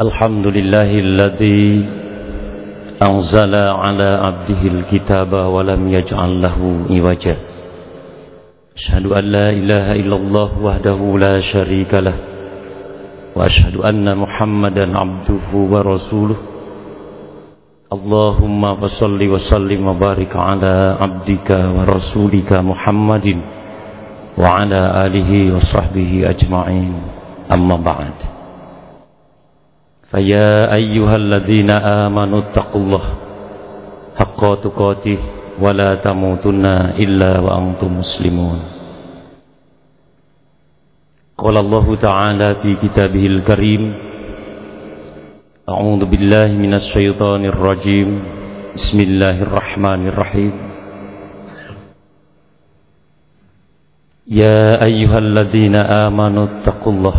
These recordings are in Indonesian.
الحمد لله الذي أنزل على عبده الكتاب ولم يجعل له عوجا أشهد أن لا إله إلا الله وحده لا شريك له وأشهد أن محمدا عبده ورسوله. اللهم صل وسلم وبارك على عبدك ورسولك محمد وعلى آله وصحبه أجمعين. أما بعد. فيا أيها الذين آمنوا اتقوا الله حق تقاته ولا تموتن إلا وأنتم مسلمون. قال الله تعالى في كتابه الكريم أعوذ بالله من الشيطان الرجيم. بسم الله الرحمن الرحيم. يا أيها الذين آمنوا اتقوا الله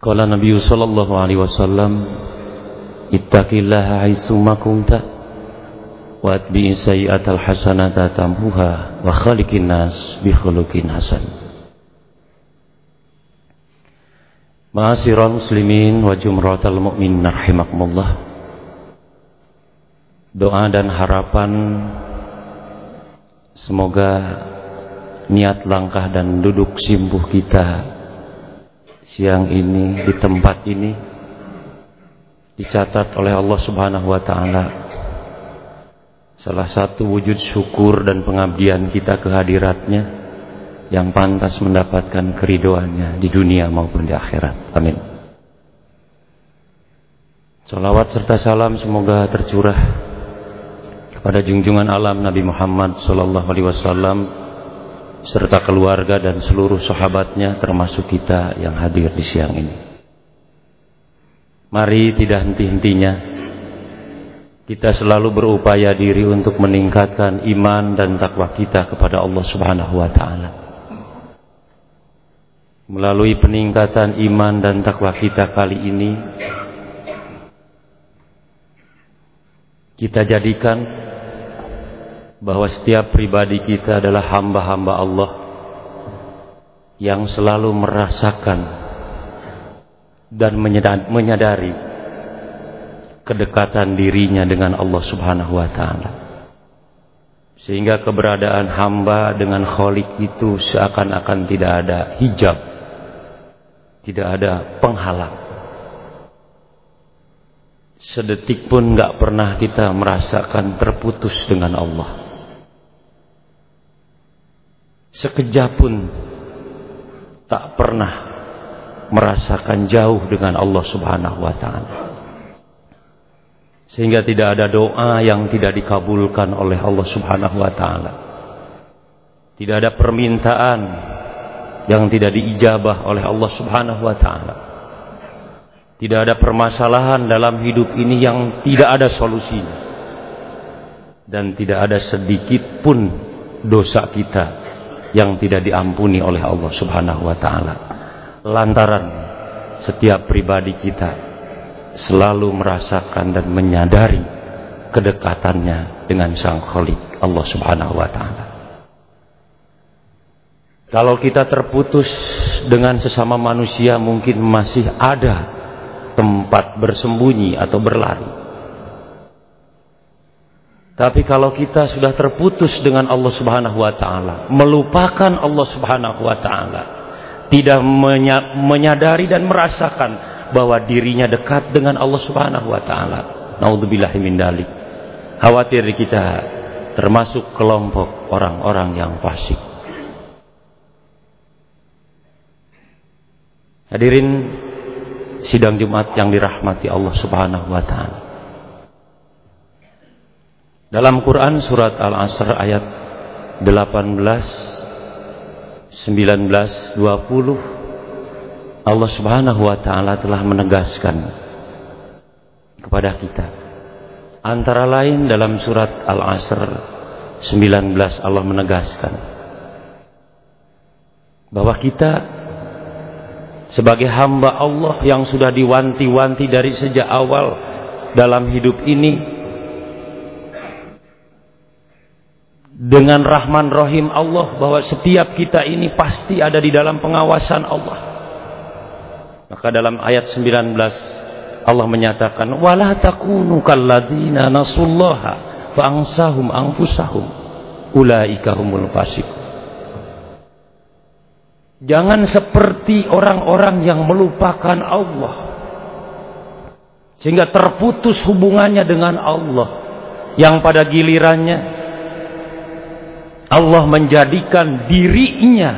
Qala Nabi sallallahu alaihi wasallam Ittaqillaha haitsuma kunta wa atbi sayyi'atal hasanata tamhuha wa khaliqin nas bi khuluqin hasan. Ma'asyiral muslimin wa jumratal mu'minin rahimakumullah. Doa dan harapan semoga niat langkah dan duduk simbuh kita siang ini di tempat ini dicatat oleh Allah Subhanahu wa taala salah satu wujud syukur dan pengabdian kita kehadiratnya yang pantas mendapatkan keridoannya di dunia maupun di akhirat. Amin. Salawat serta salam semoga tercurah kepada junjungan alam Nabi Muhammad sallallahu alaihi wasallam serta keluarga dan seluruh sahabatnya termasuk kita yang hadir di siang ini. Mari tidak henti-hentinya kita selalu berupaya diri untuk meningkatkan iman dan takwa kita kepada Allah Subhanahu wa taala. Melalui peningkatan iman dan takwa kita kali ini kita jadikan bahwa setiap pribadi kita adalah hamba-hamba Allah yang selalu merasakan dan menyadari kedekatan dirinya dengan Allah Subhanahu wa taala. Sehingga keberadaan hamba dengan kholik itu seakan-akan tidak ada hijab, tidak ada penghalang. Sedetik pun nggak pernah kita merasakan terputus dengan Allah. Sekejap pun tak pernah merasakan jauh dengan Allah Subhanahu wa taala. Sehingga tidak ada doa yang tidak dikabulkan oleh Allah Subhanahu wa taala. Tidak ada permintaan yang tidak diijabah oleh Allah Subhanahu wa taala. Tidak ada permasalahan dalam hidup ini yang tidak ada solusinya. Dan tidak ada sedikit pun dosa kita yang tidak diampuni oleh Allah Subhanahu wa taala. Lantaran setiap pribadi kita selalu merasakan dan menyadari kedekatannya dengan Sang Khalik Allah Subhanahu wa taala. Kalau kita terputus dengan sesama manusia mungkin masih ada tempat bersembunyi atau berlari. Tapi kalau kita sudah terputus dengan Allah Subhanahu wa taala, melupakan Allah Subhanahu wa taala, tidak menyadari dan merasakan bahwa dirinya dekat dengan Allah Subhanahu wa taala. Nauzubillahi min dalik. Khawatir kita termasuk kelompok orang-orang yang fasik. Hadirin sidang Jumat yang dirahmati Allah Subhanahu wa taala. Dalam Quran surat Al-Asr ayat 18 19 20 Allah Subhanahu wa taala telah menegaskan kepada kita. Antara lain dalam surat Al-Asr 19 Allah menegaskan bahwa kita sebagai hamba Allah yang sudah diwanti-wanti dari sejak awal dalam hidup ini dengan rahman rahim Allah bahwa setiap kita ini pasti ada di dalam pengawasan Allah. Maka dalam ayat 19 Allah menyatakan wala takunu kalladzina nasullaha fa'ansahum anfusahum ulaika humul fasiqun. Jangan seperti orang-orang yang melupakan Allah sehingga terputus hubungannya dengan Allah yang pada gilirannya Allah menjadikan dirinya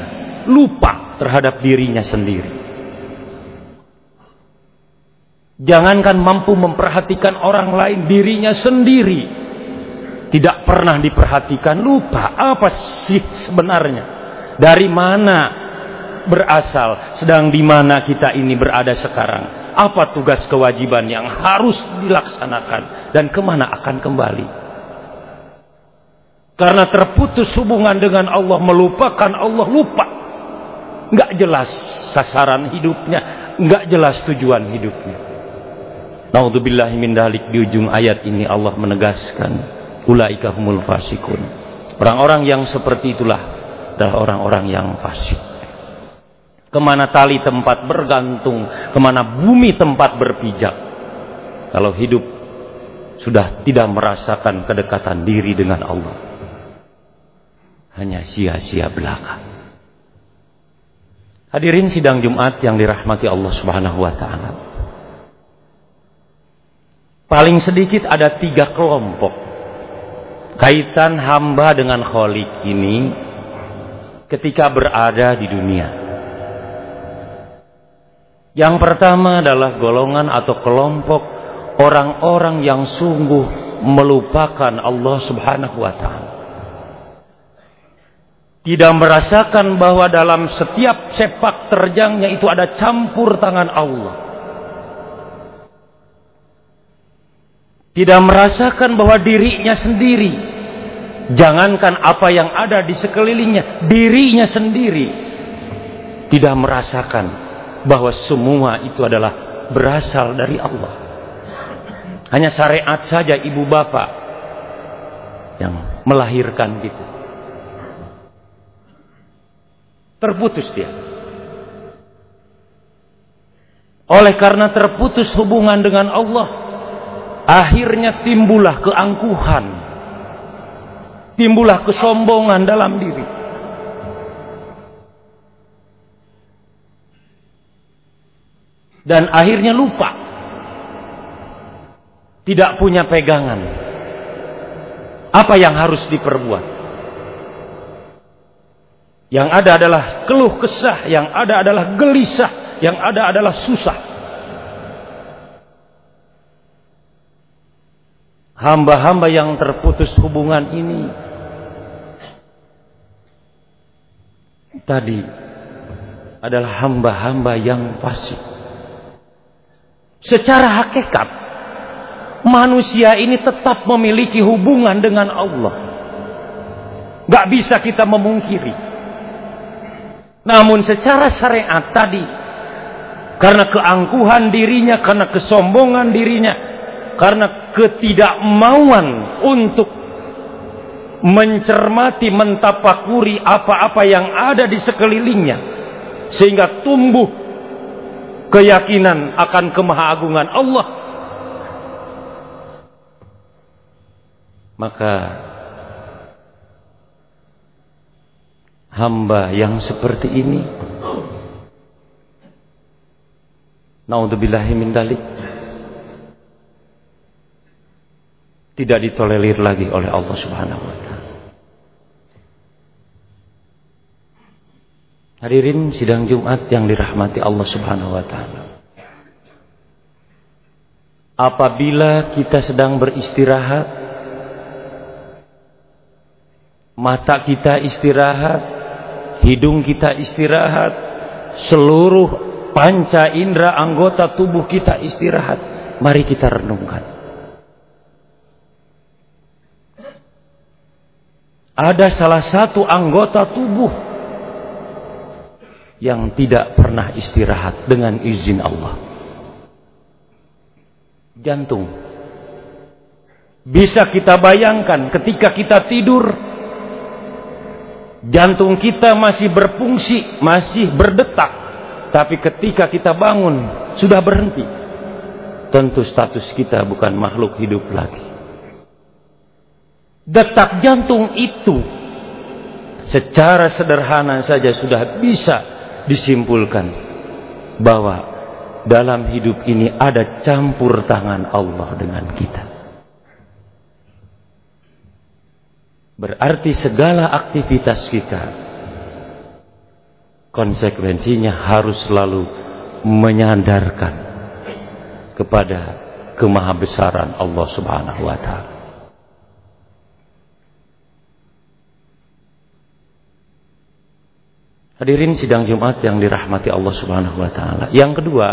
lupa terhadap dirinya sendiri. Jangankan mampu memperhatikan orang lain, dirinya sendiri tidak pernah diperhatikan, lupa apa sih sebenarnya, dari mana berasal, sedang di mana kita ini berada sekarang, apa tugas kewajiban yang harus dilaksanakan? Dan ke mana akan kembali. Karena terputus hubungan dengan Allah, melupakan Allah, lupa. Nggak jelas sasaran hidupnya, nggak jelas tujuan hidupnya. Naudzubillahi min dalik di ujung ayat ini Allah menegaskan, ulaika humul fasikun. Orang-orang yang seperti itulah adalah orang-orang yang fasik. Ke mana tali tempat bergantung, ke mana bumi tempat berpijak. Kalau hidup sudah tidak merasakan kedekatan diri dengan Allah hanya sia-sia belaka. Hadirin sidang Jumat yang dirahmati Allah Subhanahu wa taala. Paling sedikit ada tiga kelompok kaitan hamba dengan kholik ini ketika berada di dunia. Yang pertama adalah golongan atau kelompok orang-orang yang sungguh melupakan Allah Subhanahu wa taala tidak merasakan bahwa dalam setiap sepak terjangnya itu ada campur tangan Allah. Tidak merasakan bahwa dirinya sendiri, jangankan apa yang ada di sekelilingnya, dirinya sendiri tidak merasakan bahwa semua itu adalah berasal dari Allah. Hanya syariat saja ibu bapak yang melahirkan gitu. Terputus dia. Oleh karena terputus hubungan dengan Allah, akhirnya timbullah keangkuhan. Timbullah kesombongan dalam diri. Dan akhirnya lupa. Tidak punya pegangan. Apa yang harus diperbuat? Yang ada adalah keluh kesah, yang ada adalah gelisah, yang ada adalah susah. Hamba-hamba yang terputus hubungan ini tadi adalah hamba-hamba yang fasik. Secara hakikat manusia ini tetap memiliki hubungan dengan Allah. Gak bisa kita memungkiri. Namun secara syariat tadi karena keangkuhan dirinya, karena kesombongan dirinya, karena ketidakmauan untuk mencermati, mentapakuri apa-apa yang ada di sekelilingnya sehingga tumbuh keyakinan akan kemahagungan Allah. Maka hamba yang seperti ini. Naudzubillahi min dalik. Tidak ditolerir lagi oleh Allah Subhanahu wa taala. Hadirin sidang Jumat yang dirahmati Allah Subhanahu wa taala. Apabila kita sedang beristirahat mata kita istirahat hidung kita istirahat, seluruh panca indera anggota tubuh kita istirahat. Mari kita renungkan. Ada salah satu anggota tubuh yang tidak pernah istirahat dengan izin Allah. Jantung. Bisa kita bayangkan ketika kita tidur, jantung kita masih berfungsi, masih berdetak. Tapi ketika kita bangun, sudah berhenti tentu status kita bukan makhluk hidup lagi. Detak jantung itu secara sederhana saja sudah bisa disimpulkan bahwa dalam hidup ini ada campur tangan Allah dengan kita. Berarti segala aktivitas kita konsekuensinya harus selalu menyadarkan kepada kemahabesaran Allah Subhanahu wa taala. Hadirin sidang Jumat yang dirahmati Allah Subhanahu wa taala. Yang kedua,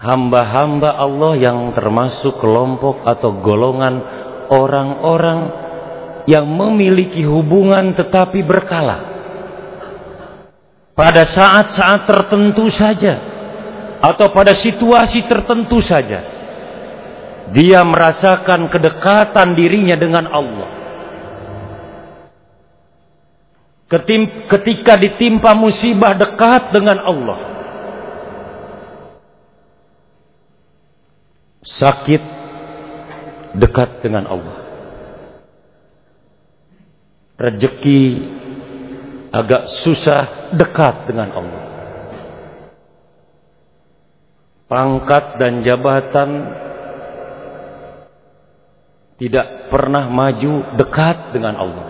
hamba-hamba Allah yang termasuk kelompok atau golongan orang-orang yang memiliki hubungan tetapi berkala. Pada saat-saat tertentu saja atau pada situasi tertentu saja dia merasakan kedekatan dirinya dengan Allah ketika ditimpa musibah dekat dengan Allah sakit dekat dengan Allah rezeki agak susah dekat dengan Allah pangkat dan jabatan tidak pernah maju dekat dengan Allah.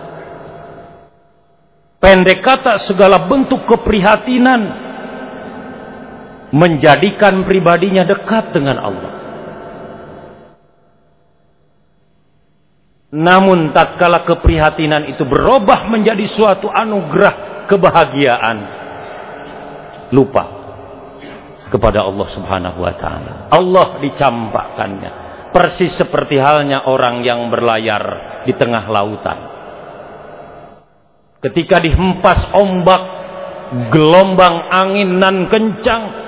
Pendek kata segala bentuk keprihatinan menjadikan pribadinya dekat dengan Allah. Namun tatkala keprihatinan itu berubah menjadi suatu anugerah kebahagiaan, lupa kepada Allah Subhanahu wa taala. Allah dicampakkannya persis seperti halnya orang yang berlayar di tengah lautan. Ketika dihempas ombak, gelombang angin nan kencang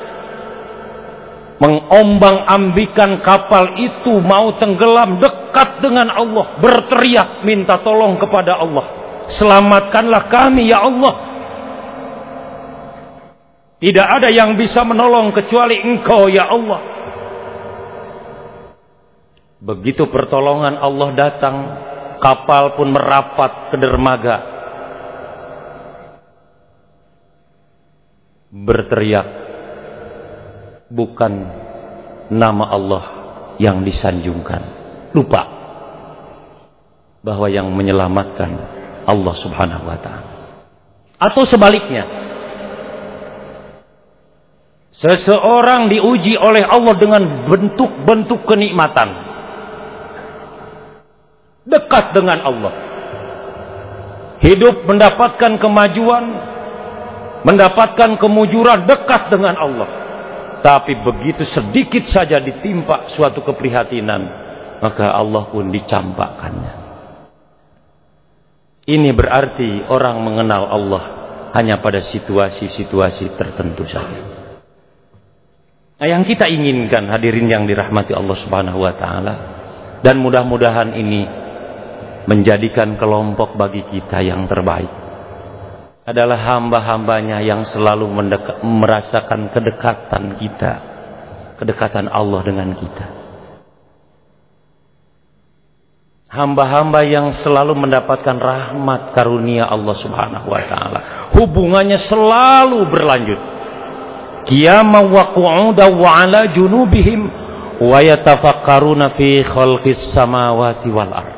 mengombang-ambikan kapal itu mau tenggelam dekat dengan Allah, berteriak minta tolong kepada Allah. Selamatkanlah kami ya Allah tidak ada yang bisa menolong kecuali engkau ya Allah. Begitu pertolongan Allah datang, kapal pun merapat ke dermaga. Berteriak, bukan nama Allah yang disanjungkan. Lupa bahwa yang menyelamatkan Allah subhanahu wa ta'ala. Atau sebaliknya, Seseorang diuji oleh Allah dengan bentuk-bentuk kenikmatan. Dekat dengan Allah. Hidup mendapatkan kemajuan, mendapatkan kemujuran dekat dengan Allah. Tapi begitu sedikit saja ditimpa suatu keprihatinan, maka Allah pun dicampakkannya. Ini berarti orang mengenal Allah hanya pada situasi-situasi tertentu saja. Nah, yang kita inginkan hadirin yang dirahmati Allah Subhanahu wa taala dan mudah-mudahan ini menjadikan kelompok bagi kita yang terbaik adalah hamba-hambanya yang selalu merasakan kedekatan kita, kedekatan Allah dengan kita. Hamba-hamba yang selalu mendapatkan rahmat karunia Allah Subhanahu wa taala. Hubungannya selalu berlanjut wa wa ala junubihim wa fi khalqis samawati wal ard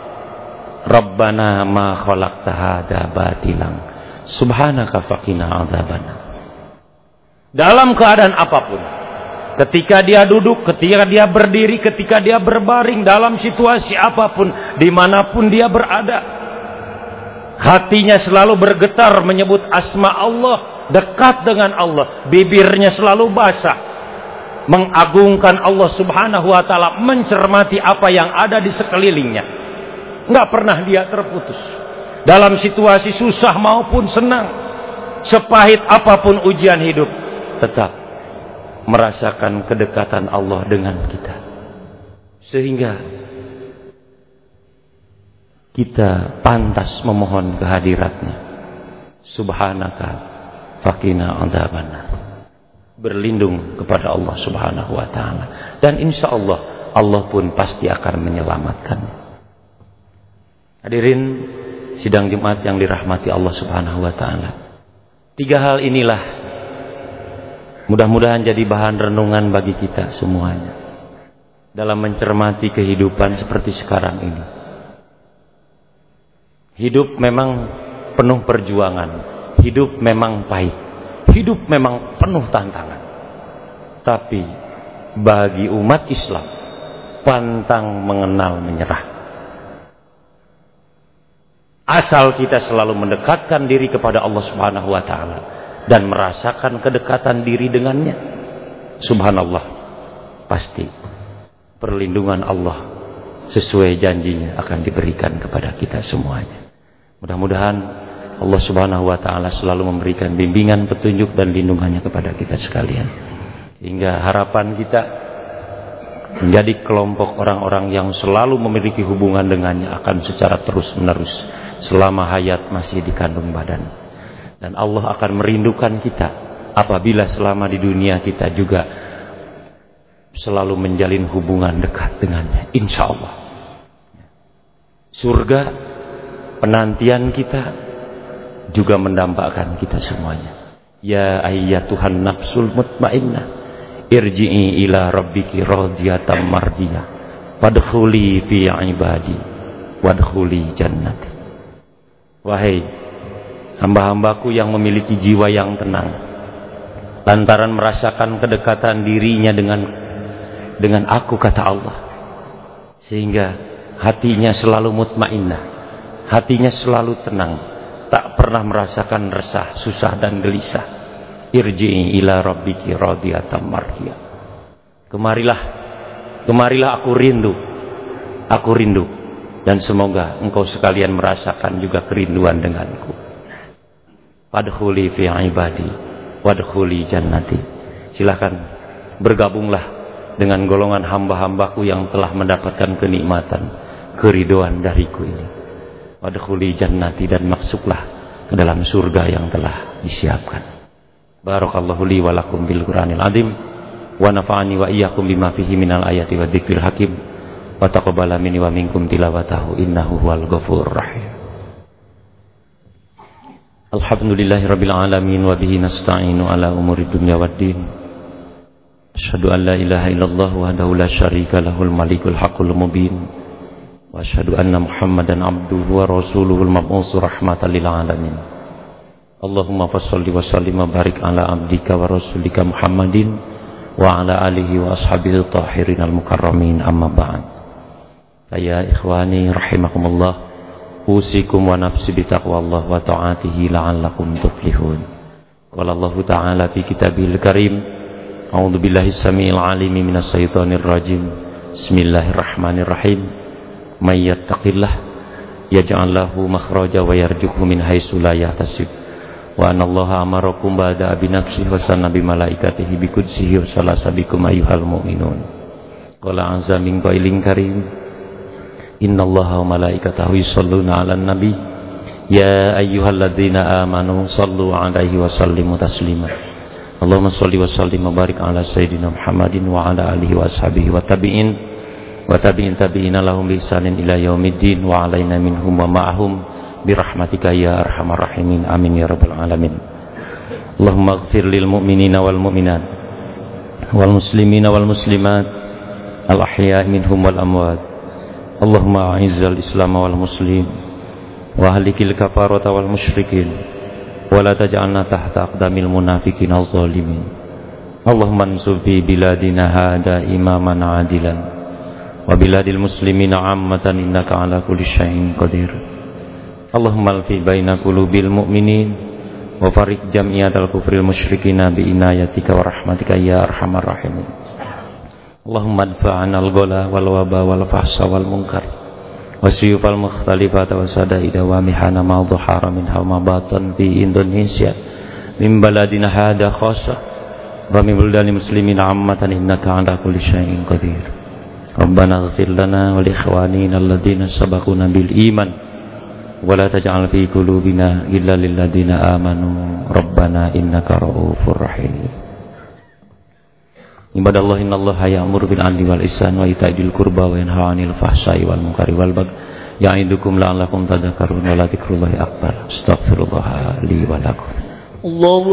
Rabbana ma khalaqta hadza batilan subhanaka faqina adzabana dalam keadaan apa pun ketika dia duduk ketika dia berdiri ketika dia berbaring dalam situasi apa pun di mana pun dia berada hatinya selalu bergetar menyebut asma Allah dekat dengan Allah, bibirnya selalu basah, mengagungkan Allah Subhanahu wa taala, mencermati apa yang ada di sekelilingnya. Enggak pernah dia terputus. Dalam situasi susah maupun senang, sepahit apa pun ujian hidup, tetap merasakan kedekatan Allah dengan kita. Sehingga kita pantas memohon kehadiratnya. Subhanaka fakina adzabannar berlindung kepada Allah Subhanahu wa taala dan insya Allah Allah pun pasti akan menyelamatkannya. Hadirin sidang Jumat yang dirahmati Allah Subhanahu wa taala. Tiga hal inilah mudah-mudahan jadi bahan renungan bagi kita semuanya dalam mencermati kehidupan seperti sekarang ini. Hidup memang penuh perjuangan, hidup memang pahit. Hidup memang penuh tantangan. Tapi bagi umat Islam pantang mengenal menyerah. Asal kita selalu mendekatkan diri kepada Allah Subhanahu wa taala dan merasakan kedekatan diri dengannya. Subhanallah. Pasti perlindungan Allah sesuai janjinya akan diberikan kepada kita semuanya. Mudah-mudahan Allah Subhanahu wa taala selalu memberikan bimbingan, petunjuk dan lindungannya kepada kita sekalian. Hingga harapan kita menjadi kelompok orang-orang yang selalu memiliki hubungan dengannya akan secara terus-menerus selama hayat masih dikandung badan. Dan Allah akan merindukan kita apabila selama di dunia kita juga selalu menjalin hubungan dekat dengannya. Insya Allah. Surga penantian kita juga mendampakkan kita semuanya. Ya ayyatuhan nafsul mutmainnah irji'i ila rabbiki radiyatan mardiyah wadkhuli fi ibadi wadkhuli jannati. Wahai hamba-hambaku yang memiliki jiwa yang tenang lantaran merasakan kedekatan dirinya dengan dengan aku kata Allah sehingga hatinya selalu mutmainnah hatinya selalu tenang tak pernah merasakan resah, susah dan gelisah. Irji'i ila rabbiki radiyatan mardiyah. Kemarilah, kemarilah aku rindu. Aku rindu dan semoga engkau sekalian merasakan juga kerinduan denganku. Wadkhuli fi ibadi wadkhuli jannati. Silakan bergabunglah dengan golongan hamba-hambaku yang telah mendapatkan kenikmatan, keriduan dariku ini wadkhuli jannati dan masuklah ke dalam surga yang telah disiapkan. Barakallahu li wa lakum bil Qur'anil azim wa nafa'ani wa iyyakum bima fihi minal ayati wa dzikril hakim wa taqabbala minni wa minkum tilawatahu innahu huwal ghafurur rahim. Alhamdulillahi rabbil alamin wa bihi nasta'inu ala umuri dunya waddin. Asyhadu an la ilaha illallah wahdahu la syarika lahul malikul haqqul mubin. وأشهد أن محمدا عبده ورسوله المبعوث رحمة للعالمين اللهم فصل وسلم وبارك على عبدك ورسولك محمد وعلى آله وأصحابه الطاهرين المكرمين أما بعد فيا إخواني رحمكم Ayya ikhwani rahimakumullah Usikum wa nafsi bitaqwallah wa ta'atihi la'allakum tuflihun. Qala Allah Ta'ala fi kitabil karim A'udhu billahi sami'il alimi minas syaitanir rajim. Bismillahirrahmanirrahim. May yattaqillah yaj'al lahu makhraja wa yarzuqhu min haitsu la yahtasib. Wa anallaha amarakum ba'da abi nafsi wa sanna bi malaikatihi bi qudsihi wa salasabikum ayyuhal mu'minun. Qala azza min karim innallaha wa malaikatahu yusalluna 'alan ya ayyuhalladzina amanu sallu 'alaihi wa sallimu taslima. Allahumma salli wa barik ala sayyidina Muhammadin wa ala alihi wa ashabihi wa tabi'in. Wa wa alaina bi rahmatika ya amin ya rabbal alamin. Allahumma lil wal mu'minat wal muslimina wal muslimat al minhum wal amwat Allahumma a'izzal islam wal muslim wa ahlikil kafarata wal musyrikin wa la taj'alna tahta aqdamil munafiqin az-zalimin Allahumma ansur fi biladina hada imaman adilan وبلاد المسلمين عامة إنك على كل شيء قدير اللهم الفي بين قلوب المؤمنين وفرق جمعية الكفر المشركين بإنايتك ورحمتك يا أرحم الراحمين Allahumma adfa'ana al-gola wal-waba wal-fahsa wal-munkar Wasiyufal mukhtalifata wasadaida wa mihana ma'adhuhara min halmabatan fi Indonesia. Min baladina khasa Wa min muslimin ammatan innaka ala kulli syai'in qadir. Rabbana aghfir lana wa liikhwanina alladhina sabaquna iman wa la taj'al fi amanu. Rabbana rahim. Ibadallah innallaha ya'muru bil 'adli wal ihsan wa ita'i dzil qurba wa yanha 'anil fahsya'i wal munkari wal baghi ya'idukum la'allakum tadhakkarun wa la dzikrullahi akbar. Astaghfirullah li wa lakum.